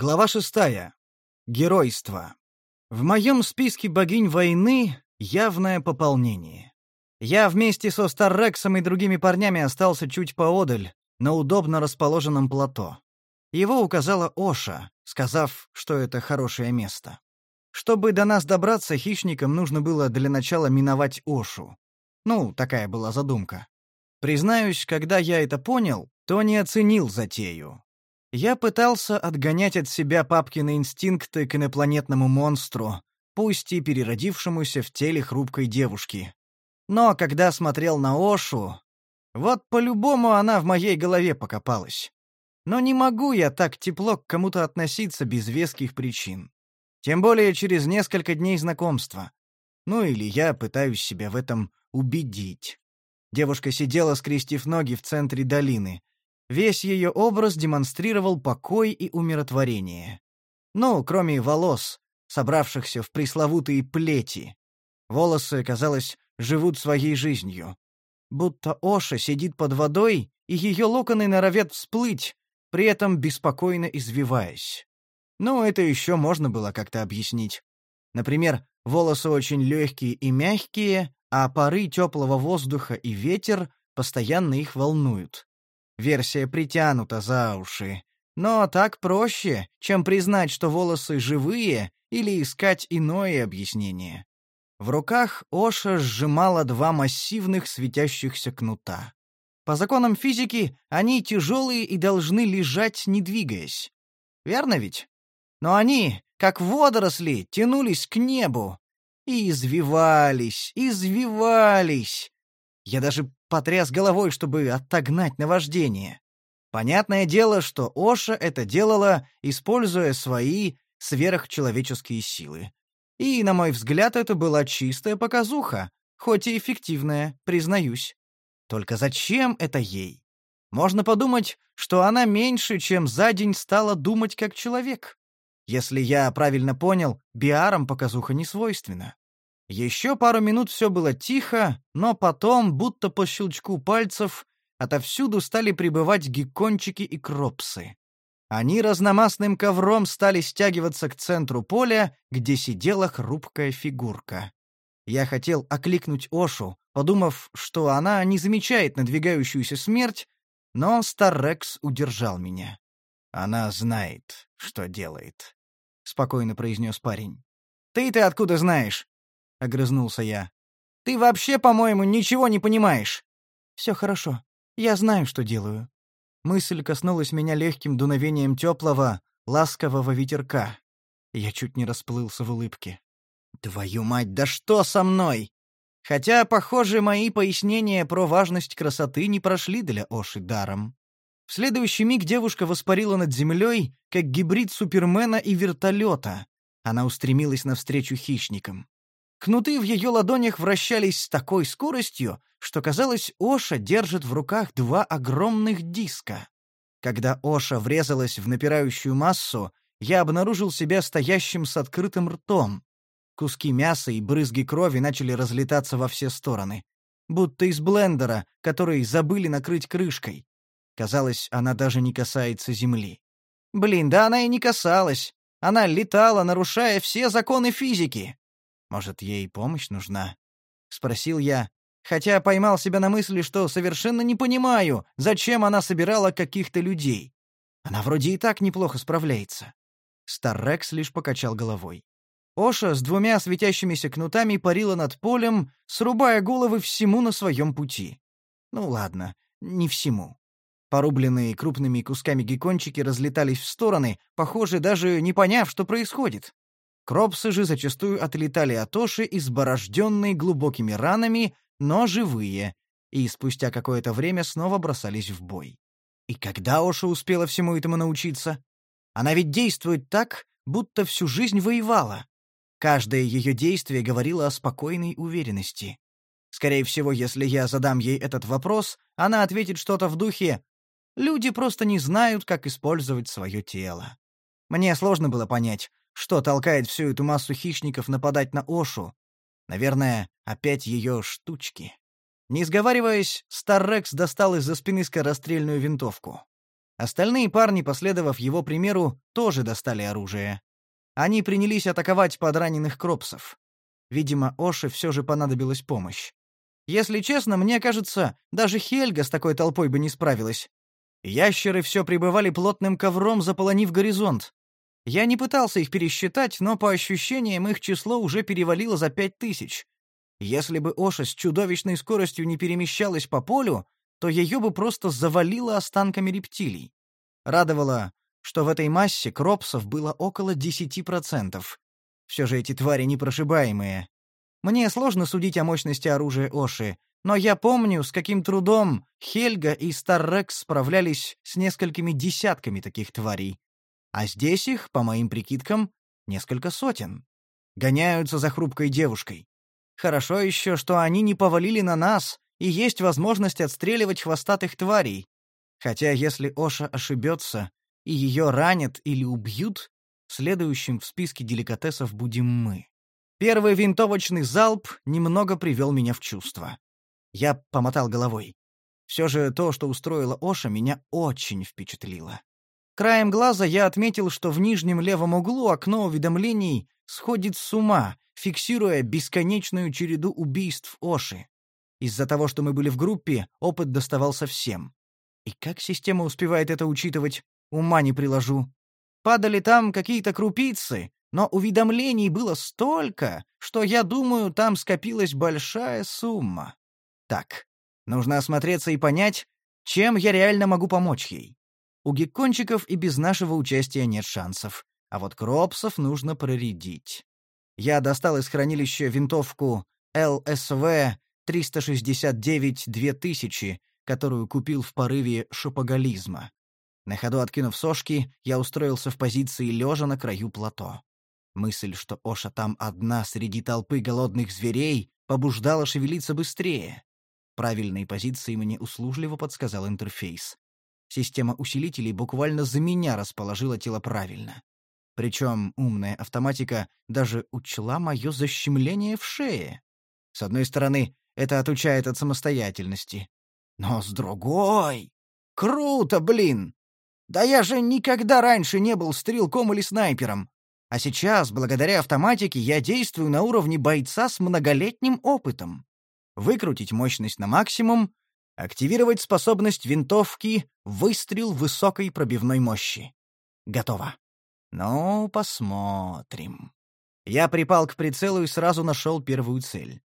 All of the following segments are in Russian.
Глава шестая. Геройство. В моем списке богинь войны явное пополнение. Я вместе со Старрексом и другими парнями остался чуть поодаль, на удобно расположенном плато. Его указала Оша, сказав, что это хорошее место. Чтобы до нас добраться, хищникам нужно было для начала миновать Ошу. Ну, такая была задумка. Признаюсь, когда я это понял, то не оценил затею. Я пытался отгонять от себя папкины инстинкты к инопланетному монстру, пусть и переродившемуся в теле хрупкой девушки. Но когда смотрел на Ошу, вот по-любому она в моей голове покопалась. Но не могу я так тепло к кому-то относиться без веских причин. Тем более через несколько дней знакомства. Ну или я пытаюсь себя в этом убедить. Девушка сидела, скрестив ноги в центре долины, Весь ее образ демонстрировал покой и умиротворение. Ну, кроме волос, собравшихся в пресловутые плети. Волосы, казалось, живут своей жизнью. Будто Оша сидит под водой, и ее локоны норовят всплыть, при этом беспокойно извиваясь. Ну, это еще можно было как-то объяснить. Например, волосы очень легкие и мягкие, а пары теплого воздуха и ветер постоянно их волнуют. Версия притянута за уши. Но так проще, чем признать, что волосы живые, или искать иное объяснение. В руках Оша сжимала два массивных светящихся кнута. По законам физики они тяжелые и должны лежать, не двигаясь. Верно ведь? Но они, как водоросли, тянулись к небу. И извивались, извивались. Я даже потряс головой, чтобы отогнать наваждение. Понятное дело, что Оша это делала, используя свои сверхчеловеческие силы. И, на мой взгляд, это была чистая показуха, хоть и эффективная, признаюсь. Только зачем это ей? Можно подумать, что она меньше, чем за день стала думать как человек. Если я правильно понял, биарам показуха не свойственна. Еще пару минут все было тихо, но потом, будто по щелчку пальцев, отовсюду стали прибывать геккончики и кропсы. Они разномастным ковром стали стягиваться к центру поля, где сидела хрупкая фигурка. Я хотел окликнуть Ошу, подумав, что она не замечает надвигающуюся смерть, но Старрекс удержал меня. «Она знает, что делает», — спокойно произнес парень. «Ты-то откуда знаешь?» — огрызнулся я. «Ты вообще, по-моему, ничего не понимаешь!» «Все хорошо. Я знаю, что делаю». Мысль коснулась меня легким дуновением теплого, ласкового ветерка. Я чуть не расплылся в улыбке. «Твою мать, да что со мной?» Хотя, похоже, мои пояснения про важность красоты не прошли для Оши даром. В следующий миг девушка воспарила над землей, как гибрид Супермена и вертолета. Она устремилась навстречу хищникам. Кнуты в ее ладонях вращались с такой скоростью, что, казалось, Оша держит в руках два огромных диска. Когда Оша врезалась в напирающую массу, я обнаружил себя стоящим с открытым ртом. Куски мяса и брызги крови начали разлетаться во все стороны. Будто из блендера, который забыли накрыть крышкой. Казалось, она даже не касается земли. Блин, да она и не касалась. Она летала, нарушая все законы физики. Может, ей помощь нужна? Спросил я, хотя поймал себя на мысли, что совершенно не понимаю, зачем она собирала каких-то людей. Она вроде и так неплохо справляется. Старрекс лишь покачал головой. Оша с двумя светящимися кнутами парила над полем, срубая головы всему на своем пути. Ну ладно, не всему. Порубленные крупными кусками геккончики разлетались в стороны, похоже, даже не поняв, что происходит. Кропсы же зачастую отлетали от Оши, изборожденные глубокими ранами, но живые, и спустя какое-то время снова бросались в бой. И когда Оша успела всему этому научиться? Она ведь действует так, будто всю жизнь воевала. Каждое ее действие говорило о спокойной уверенности. Скорее всего, если я задам ей этот вопрос, она ответит что-то в духе «Люди просто не знают, как использовать свое тело». Мне сложно было понять, что толкает всю эту массу хищников нападать на Ошу? Наверное, опять ее штучки. Не сговариваясь, Старрекс достал из-за спины скорострельную винтовку. Остальные парни, последовав его примеру, тоже достали оружие. Они принялись атаковать подраненных кропсов. Видимо, Оше все же понадобилась помощь. Если честно, мне кажется, даже Хельга с такой толпой бы не справилась. Ящеры все пребывали плотным ковром, заполонив горизонт. Я не пытался их пересчитать, но по ощущениям их число уже перевалило за пять тысяч. Если бы Оша с чудовищной скоростью не перемещалась по полю, то ее бы просто завалило останками рептилий. Радовало, что в этой массе кропсов было около 10%. Все же эти твари непрошибаемые. Мне сложно судить о мощности оружия Оши, но я помню, с каким трудом Хельга и Старрекс справлялись с несколькими десятками таких тварей. А здесь их, по моим прикидкам, несколько сотен. Гоняются за хрупкой девушкой. Хорошо еще, что они не повалили на нас, и есть возможность отстреливать хвостатых тварей. Хотя если Оша ошибется и ее ранят или убьют, следующим в списке деликатесов будем мы. Первый винтовочный залп немного привел меня в чувство. Я помотал головой. Все же то, что устроила Оша, меня очень впечатлило. Краем глаза я отметил, что в нижнем левом углу окно уведомлений сходит с ума, фиксируя бесконечную череду убийств Оши. Из-за того, что мы были в группе, опыт доставался всем. И как система успевает это учитывать, ума не приложу. Падали там какие-то крупицы, но уведомлений было столько, что, я думаю, там скопилась большая сумма. Так, нужно осмотреться и понять, чем я реально могу помочь ей. У геккончиков и без нашего участия нет шансов, а вот кропсов нужно проредить. Я достал из хранилища винтовку ЛСВ 369-2000, которую купил в порыве шопоголизма. На ходу откинув сошки, я устроился в позиции лежа на краю плато. Мысль, что Оша там одна среди толпы голодных зверей, побуждала шевелиться быстрее. Правильной позиции мне услужливо подсказал интерфейс. Система усилителей буквально за меня расположила тело правильно. Причем умная автоматика даже учла мое защемление в шее. С одной стороны, это отучает от самостоятельности. Но с другой... Круто, блин! Да я же никогда раньше не был стрелком или снайпером. А сейчас, благодаря автоматике, я действую на уровне бойца с многолетним опытом выкрутить мощность на максимум, активировать способность винтовки выстрел высокой пробивной мощи. Готово. Ну, посмотрим. Я припал к прицелу и сразу нашел первую цель.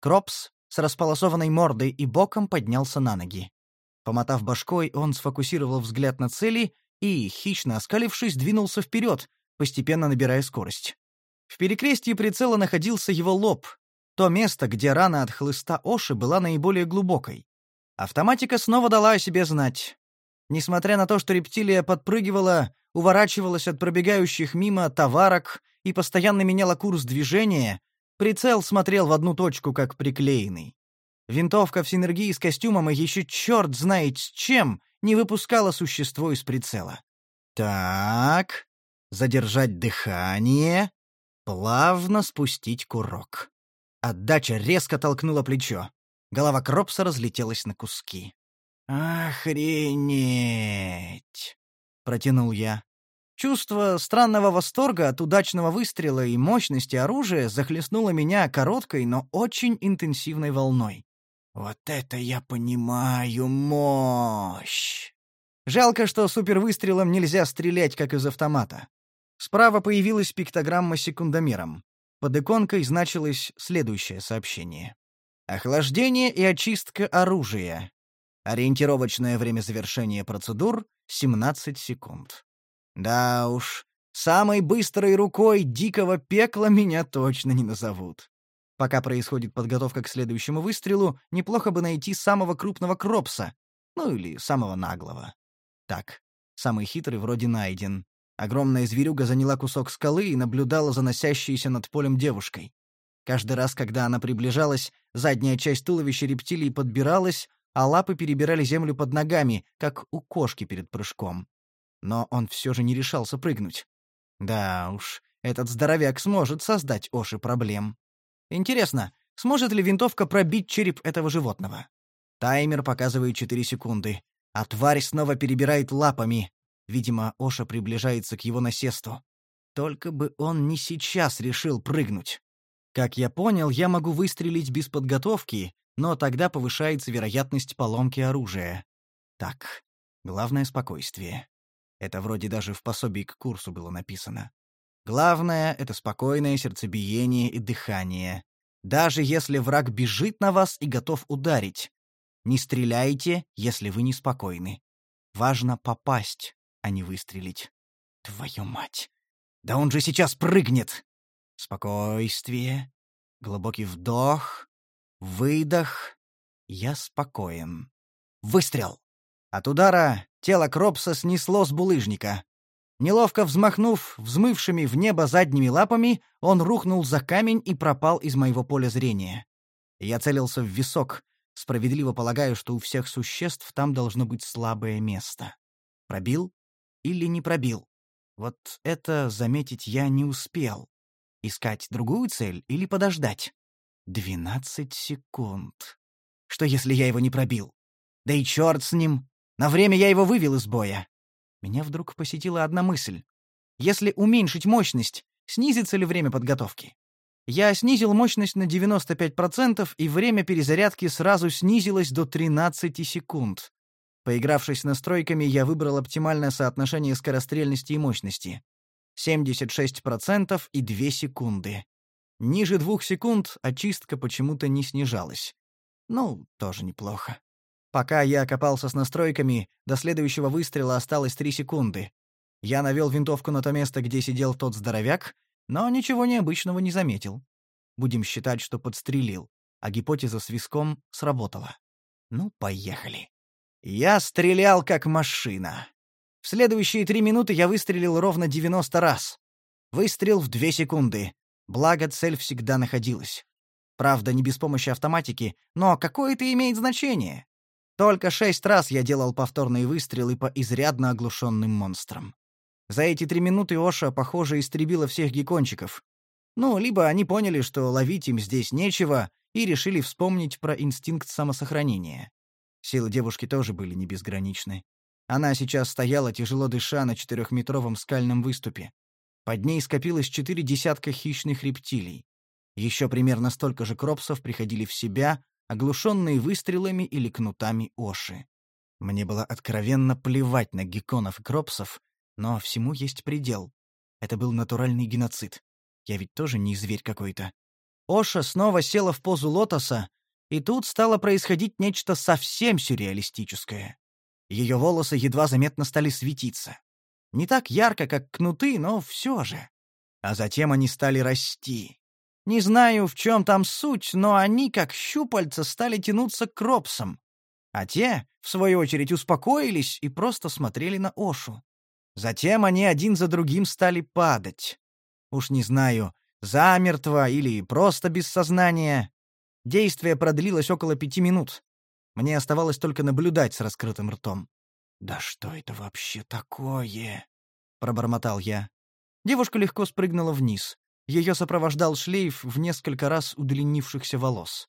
Кропс с располосованной мордой и боком поднялся на ноги. Помотав башкой, он сфокусировал взгляд на цели и, хищно оскалившись, двинулся вперед, постепенно набирая скорость. В перекрестии прицела находился его лоб, то место, где рана от хлыста Оши была наиболее глубокой. Автоматика снова дала о себе знать. Несмотря на то, что рептилия подпрыгивала, уворачивалась от пробегающих мимо товарок и постоянно меняла курс движения, прицел смотрел в одну точку, как приклеенный. Винтовка в синергии с костюмом и еще черт знает с чем не выпускала существо из прицела. Так, задержать дыхание, плавно спустить курок. Отдача резко толкнула плечо. Голова Кропса разлетелась на куски. «Охренеть!» — протянул я. Чувство странного восторга от удачного выстрела и мощности оружия захлестнуло меня короткой, но очень интенсивной волной. «Вот это я понимаю мощь!» Жалко, что супервыстрелом нельзя стрелять, как из автомата. Справа появилась пиктограмма с секундомером. Под иконкой значилось следующее сообщение. Охлаждение и очистка оружия. Ориентировочное время завершения процедур — 17 секунд. Да уж, самой быстрой рукой дикого пекла меня точно не назовут. Пока происходит подготовка к следующему выстрелу, неплохо бы найти самого крупного кропса, ну или самого наглого. Так, самый хитрый вроде найден. Огромная зверюга заняла кусок скалы и наблюдала за носящейся над полем девушкой. Каждый раз, когда она приближалась, задняя часть туловища рептилии подбиралась, а лапы перебирали землю под ногами, как у кошки перед прыжком. Но он все же не решался прыгнуть. Да уж, этот здоровяк сможет создать Оши проблем. Интересно, сможет ли винтовка пробить череп этого животного? Таймер показывает 4 секунды. А тварь снова перебирает лапами. Видимо, Оша приближается к его насесту. Только бы он не сейчас решил прыгнуть. Как я понял, я могу выстрелить без подготовки, но тогда повышается вероятность поломки оружия. Так, главное — спокойствие. Это вроде даже в пособии к курсу было написано. Главное — это спокойное сердцебиение и дыхание. Даже если враг бежит на вас и готов ударить. Не стреляйте, если вы неспокойны. Важно попасть, а не выстрелить. Твою мать! Да он же сейчас прыгнет! Спокойствие. Глубокий вдох. Выдох. Я спокоен. Выстрел! От удара тело Кропса снесло с булыжника. Неловко взмахнув взмывшими в небо задними лапами, он рухнул за камень и пропал из моего поля зрения. Я целился в висок, справедливо полагаю, что у всех существ там должно быть слабое место. Пробил или не пробил? Вот это заметить я не успел. Искать другую цель или подождать? Двенадцать секунд. Что, если я его не пробил? Да и черт с ним! На время я его вывел из боя. Меня вдруг посетила одна мысль. Если уменьшить мощность, снизится ли время подготовки? Я снизил мощность на 95%, и время перезарядки сразу снизилось до 13 секунд. Поигравшись с настройками, я выбрал оптимальное соотношение скорострельности и мощности. 76% и 2 секунды. Ниже 2 секунд очистка почему-то не снижалась. Ну, тоже неплохо. Пока я копался с настройками, до следующего выстрела осталось три секунды. Я навел винтовку на то место, где сидел тот здоровяк, но ничего необычного не заметил. Будем считать, что подстрелил, а гипотеза с виском сработала. Ну, поехали. Я стрелял как машина. В следующие три минуты я выстрелил ровно 90 раз. Выстрел в две секунды. Благо, цель всегда находилась. Правда, не без помощи автоматики, но какое это имеет значение? Только шесть раз я делал повторные выстрелы по изрядно оглушенным монстрам. За эти три минуты Оша, похоже, истребила всех геккончиков. Ну, либо они поняли, что ловить им здесь нечего, и решили вспомнить про инстинкт самосохранения. Силы девушки тоже были не безграничны. Она сейчас стояла, тяжело дыша, на четырехметровом скальном выступе. Под ней скопилось четыре десятка хищных рептилий. Еще примерно столько же кропсов приходили в себя, оглушенные выстрелами или кнутами Оши. Мне было откровенно плевать на гекконов и кропсов, но всему есть предел. Это был натуральный геноцид. Я ведь тоже не зверь какой-то. Оша снова села в позу лотоса, и тут стало происходить нечто совсем сюрреалистическое. Ее волосы едва заметно стали светиться. Не так ярко, как кнуты, но все же. А затем они стали расти. Не знаю, в чем там суть, но они, как щупальца, стали тянуться к кропсам. А те, в свою очередь, успокоились и просто смотрели на Ошу. Затем они один за другим стали падать. Уж не знаю, замертво или просто без сознания. Действие продлилось около пяти минут. Мне оставалось только наблюдать с раскрытым ртом. «Да что это вообще такое?» — пробормотал я. Девушка легко спрыгнула вниз. Ее сопровождал шлейф в несколько раз удлинившихся волос.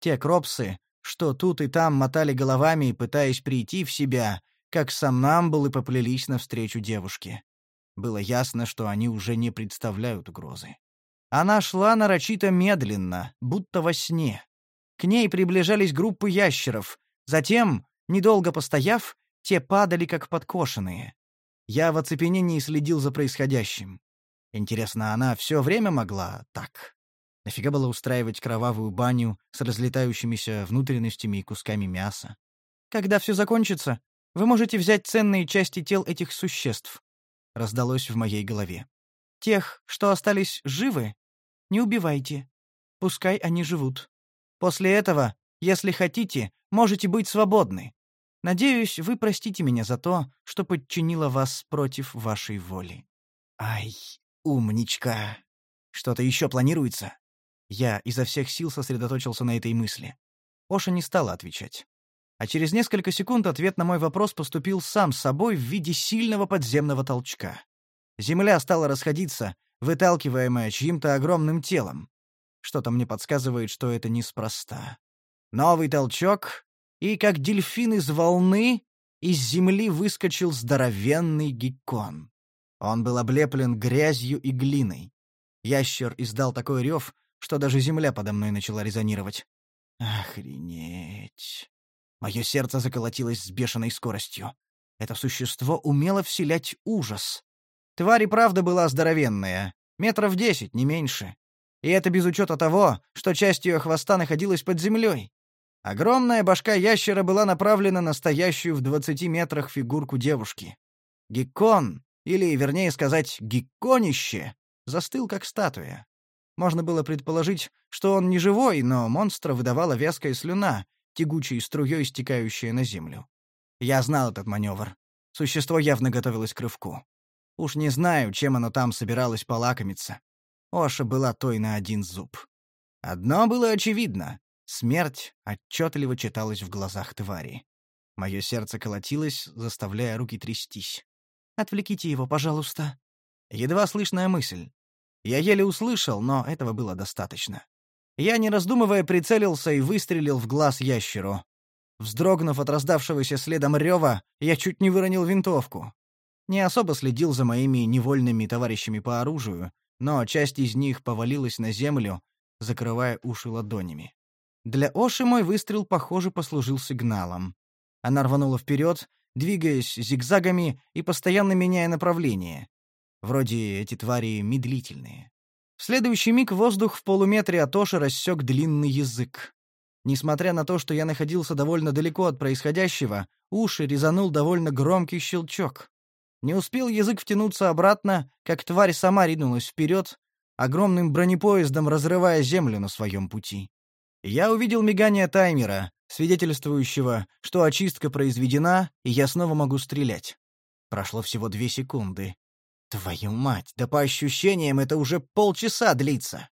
Те кропсы, что тут и там мотали головами, пытаясь прийти в себя, как сомнамбулы поплелись навстречу девушке. Было ясно, что они уже не представляют угрозы. Она шла нарочито медленно, будто во сне. К ней приближались группы ящеров. Затем, недолго постояв, те падали как подкошенные. Я в оцепенении следил за происходящим. Интересно, она все время могла так? Нафига было устраивать кровавую баню с разлетающимися внутренностями и кусками мяса? Когда все закончится, вы можете взять ценные части тел этих существ. Раздалось в моей голове. Тех, что остались живы, не убивайте. Пускай они живут. После этого, если хотите, можете быть свободны. Надеюсь, вы простите меня за то, что подчинила вас против вашей воли. Ай, «Умничка! Что-то еще планируется?» Я изо всех сил сосредоточился на этой мысли. Оша не стала отвечать. А через несколько секунд ответ на мой вопрос поступил сам собой в виде сильного подземного толчка. Земля стала расходиться, выталкиваемая чьим-то огромным телом. Что-то мне подсказывает, что это неспроста. Новый толчок, и как дельфин из волны, из земли выскочил здоровенный геккон. Он был облеплен грязью и глиной. Ящер издал такой рев, что даже земля подо мной начала резонировать. Охренеть. Мое сердце заколотилось с бешеной скоростью. Это существо умело вселять ужас. Тварь и правда была здоровенная, метров десять, не меньше. И это без учета того, что часть ее хвоста находилась под землей. Огромная башка ящера была направлена на стоящую в двадцати метрах фигурку девушки. Геккон, или, вернее сказать, гекконище, застыл как статуя. Можно было предположить, что он не живой, но монстра выдавала вязкая слюна, тягучей струей стекающая на землю. Я знал этот маневр. Существо явно готовилось к рывку. Уж не знаю, чем оно там собиралось полакомиться. Оша была той на один зуб. Одно было очевидно — смерть отчетливо читалась в глазах твари. Мое сердце колотилось, заставляя руки трястись. «Отвлеките его, пожалуйста». Едва слышная мысль. Я еле услышал, но этого было достаточно. Я, не раздумывая, прицелился и выстрелил в глаз ящеру. Вздрогнув от раздавшегося следом рева, я чуть не выронил винтовку. Не особо следил за моими невольными товарищами по оружию, но часть из них повалилась на землю, закрывая уши ладонями. Для Оши мой выстрел, похоже, послужил сигналом. Она рванула вперед, двигаясь зигзагами и постоянно меняя направление. Вроде эти твари медлительные. В следующий миг воздух в полуметре от Оши рассек длинный язык. Несмотря на то, что я находился довольно далеко от происходящего, уши резанул довольно громкий щелчок. Не успел язык втянуться обратно, как тварь сама ринулась вперед, огромным бронепоездом разрывая землю на своем пути. Я увидел мигание таймера, свидетельствующего, что очистка произведена, и я снова могу стрелять. Прошло всего две секунды. Твою мать, да по ощущениям это уже полчаса длится.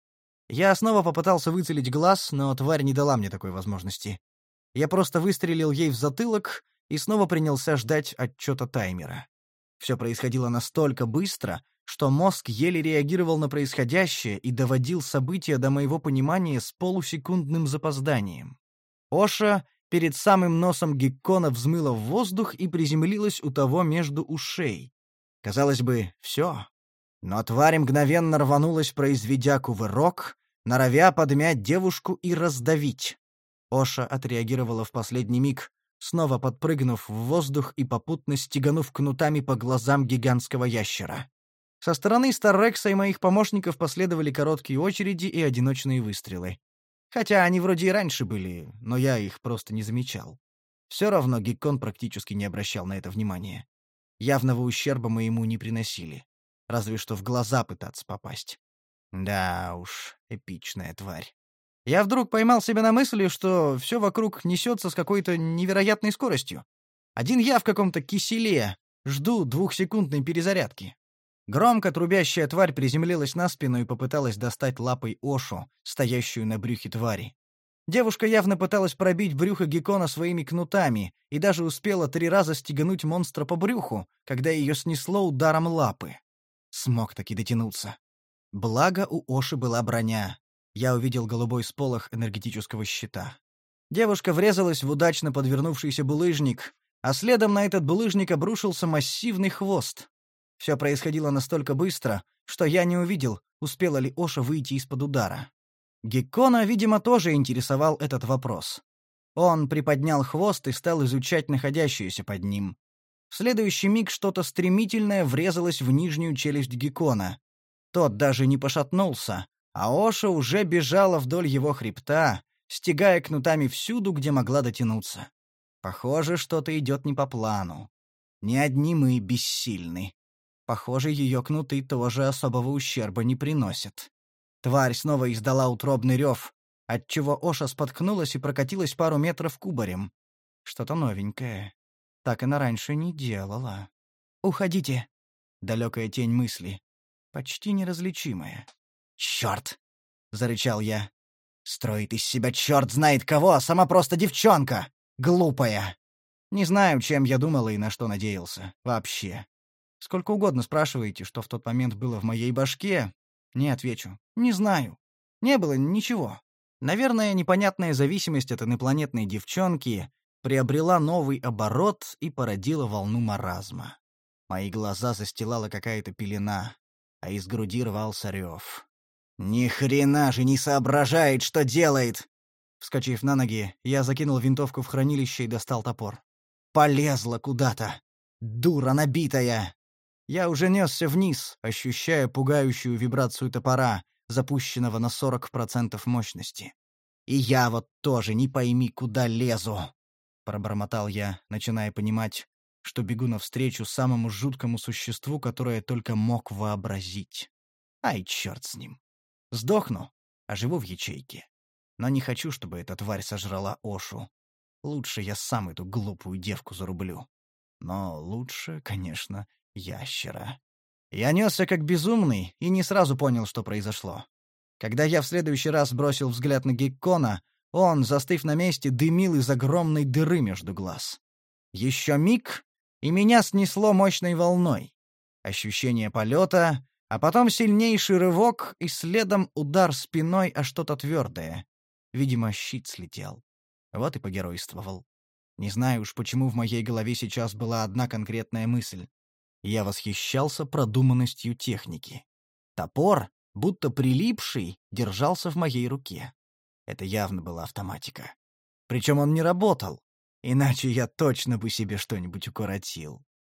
Я снова попытался выцелить глаз, но тварь не дала мне такой возможности. Я просто выстрелил ей в затылок и снова принялся ждать отчета таймера. Все происходило настолько быстро, что мозг еле реагировал на происходящее и доводил события до моего понимания с полусекундным запозданием. Оша перед самым носом Геккона взмыла в воздух и приземлилась у того между ушей. Казалось бы, все. Но тварь мгновенно рванулась, произведя кувырок, норовя подмять девушку и раздавить. Оша отреагировала в последний миг, снова подпрыгнув в воздух и попутно стеганув кнутами по глазам гигантского ящера. Со стороны Старрекса и моих помощников последовали короткие очереди и одиночные выстрелы. Хотя они вроде и раньше были, но я их просто не замечал. Все равно Геккон практически не обращал на это внимания. Явного ущерба мы ему не приносили. Разве что в глаза пытаться попасть. Да уж, эпичная тварь. Я вдруг поймал себя на мысли, что все вокруг несется с какой-то невероятной скоростью. Один я в каком-то киселе, жду двухсекундной перезарядки. Громко трубящая тварь приземлилась на спину и попыталась достать лапой Ошу, стоящую на брюхе твари. Девушка явно пыталась пробить брюхо Геккона своими кнутами и даже успела три раза стегануть монстра по брюху, когда ее снесло ударом лапы. Смог таки дотянуться. Благо у Оши была броня, я увидел голубой сполох энергетического щита. Девушка врезалась в удачно подвернувшийся булыжник, а следом на этот булыжник обрушился массивный хвост. Все происходило настолько быстро, что я не увидел, успела ли Оша выйти из-под удара. Геккона, видимо, тоже интересовал этот вопрос. Он приподнял хвост и стал изучать находящееся под ним. В следующий миг что-то стремительное врезалось в нижнюю челюсть Геккона. Тот даже не пошатнулся, а Оша уже бежала вдоль его хребта, стегая кнутами всюду, где могла дотянуться. Похоже, что-то идет не по плану. Не одни мы бессильны. Похоже, ее кнуты тоже особого ущерба не приносят. Тварь снова издала утробный рев, отчего Оша споткнулась и прокатилась пару метров кубарем. Что-то новенькое. Так она раньше не делала. «Уходите!» — далекая тень мысли. Почти неразличимая. «Черт!» — зарычал я. «Строит из себя черт знает кого, а сама просто девчонка! Глупая!» Не знаю, чем я думал и на что надеялся. Вообще. Сколько угодно спрашиваете, что в тот момент было в моей башке, не отвечу. Не знаю. Не было ничего. Наверное, непонятная зависимость от инопланетной девчонки, приобрела новый оборот и породила волну маразма. Мои глаза застилала какая-то пелена, а из груди рвался рев. «Ни хрена же не соображает, что делает!» Вскочив на ноги, я закинул винтовку в хранилище и достал топор. Полезла куда-то. Дура набитая. Я уже несся вниз, ощущая пугающую вибрацию топора, запущенного на 40% мощности. «И я вот тоже не пойми, куда лезу!» — пробормотал я, начиная понимать, что бегу навстречу самому жуткому существу, которое только мог вообразить. Ай, черт с ним. Сдохну, а живу в ячейке. Но не хочу, чтобы эта тварь сожрала Ошу. Лучше я сам эту глупую девку зарублю. Но лучше, конечно, ящера. Я несся как безумный и не сразу понял, что произошло. Когда я в следующий раз бросил взгляд на Геккона, он, застыв на месте, дымил из огромной дыры между глаз. Еще миг, и меня снесло мощной волной. Ощущение полета, а потом сильнейший рывок и следом удар спиной о что-то твердое. Видимо, щит слетел. Вот и погеройствовал. Не знаю уж, почему в моей голове сейчас была одна конкретная мысль. Я восхищался продуманностью техники. Топор, будто прилипший, держался в моей руке. Это явно была автоматика. Причем он не работал, иначе я точно бы себе что-нибудь укоротил.